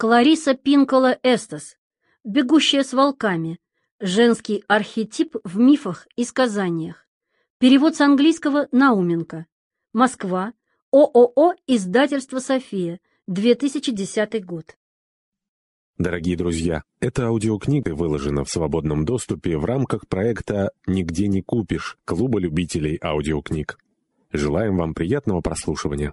Клариса Пинкола Эстас. Бегущая с волками. Женский архетип в мифах и сказаниях. Перевод с английского Науменко. Москва. ООО «Издательство София». 2010 год. Дорогие друзья, эта аудиокнига выложена в свободном доступе в рамках проекта «Нигде не купишь» Клуба любителей аудиокниг. Желаем вам приятного прослушивания.